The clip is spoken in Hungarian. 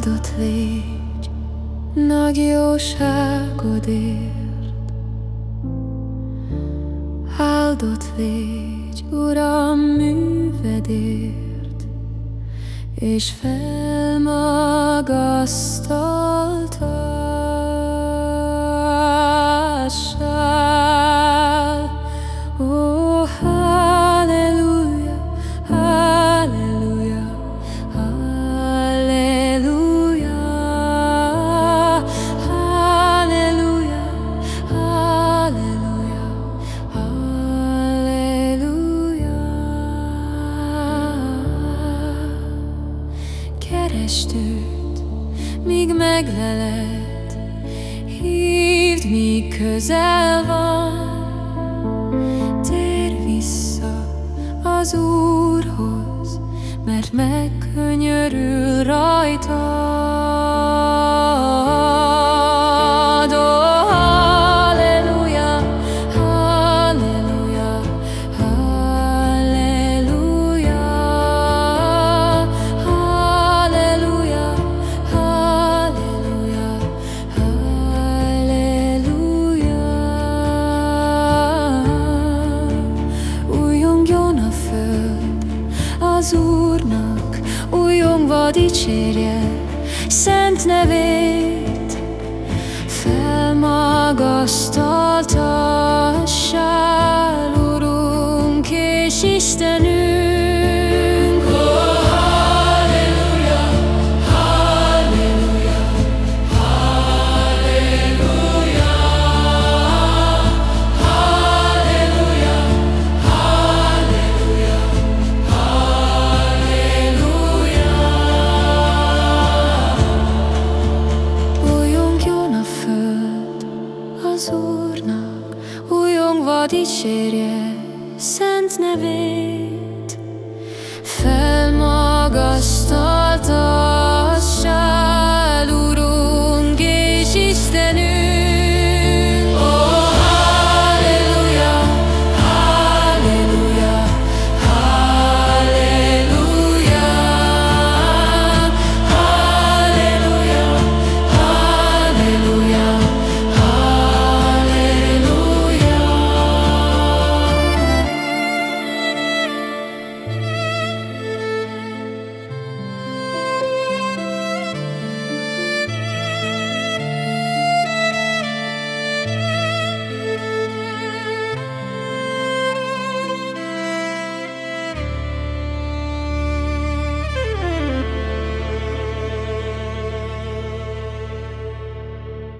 Áldott légy nagy jóságodért, Áldott légy, Uram, művedért, És felmagasztaltassál. Keresd őt, míg megleled, hívd, míg közel van, Térj vissza az Úrhoz, mert megkönyörül rajtad. Dicsérje szent nevét, felmagasztaltassál, az Úrnak, újongva dicsérje szent nevét. Felmagasztalta a sál, Urunk és Istenünk,